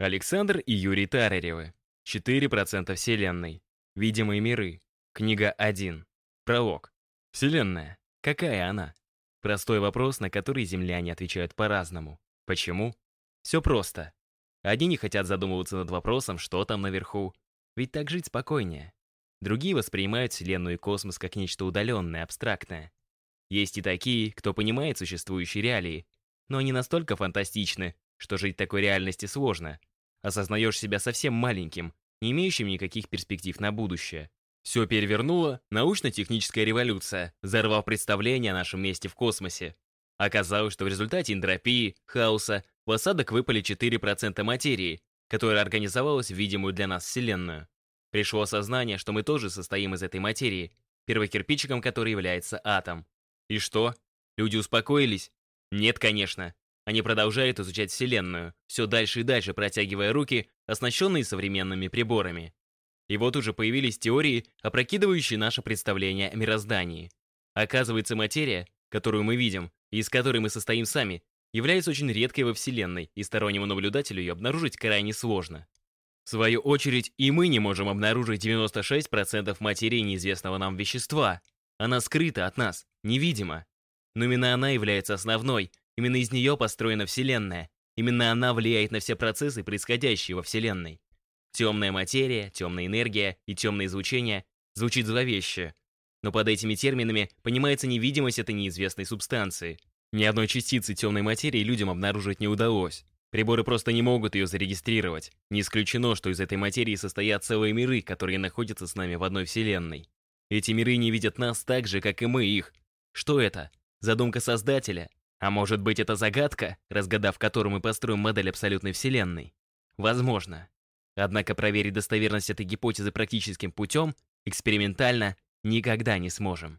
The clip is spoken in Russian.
Александр и Юрий Тараревы. 4% Вселенной. Видимые миры. Книга 1. Пролог. Вселенная. Какая она? Простой вопрос, на который земляне отвечают по-разному. Почему? Все просто. Одни не хотят задумываться над вопросом, что там наверху. Ведь так жить спокойнее. Другие воспринимают Вселенную и космос как нечто удаленное, абстрактное. Есть и такие, кто понимает существующие реалии, но они настолько фантастичны, что жить такой реальности сложно. Осознаешь себя совсем маленьким, не имеющим никаких перспектив на будущее. Все перевернула научно-техническая революция, взорвав представление о нашем месте в космосе. Оказалось, что в результате энтропии, хаоса, в осадок выпали 4% материи, которая организовалась в видимую для нас Вселенную. Пришло осознание, что мы тоже состоим из этой материи, первокирпичиком которой является атом. И что? Люди успокоились? Нет, конечно. Они продолжают изучать Вселенную, все дальше и дальше протягивая руки, оснащенные современными приборами. И вот уже появились теории, опрокидывающие наше представление о мироздании. Оказывается, материя, которую мы видим, и из которой мы состоим сами, является очень редкой во Вселенной, и стороннему наблюдателю ее обнаружить крайне сложно. В свою очередь, и мы не можем обнаружить 96% материи неизвестного нам вещества. Она скрыта от нас, невидима. Но именно она является основной, именно из нее построена Вселенная, именно она влияет на все процессы, происходящие во Вселенной. Темная материя, темная энергия и темное излучение звучит зловеще. Но под этими терминами понимается невидимость этой неизвестной субстанции. Ни одной частицы темной материи людям обнаружить не удалось. Приборы просто не могут ее зарегистрировать. Не исключено, что из этой материи состоят целые миры, которые находятся с нами в одной вселенной. Эти миры не видят нас так же, как и мы их. Что это? Задумка Создателя? А может быть это загадка, разгадав которую мы построим модель абсолютной вселенной? Возможно. Однако проверить достоверность этой гипотезы практическим путем, экспериментально, никогда не сможем.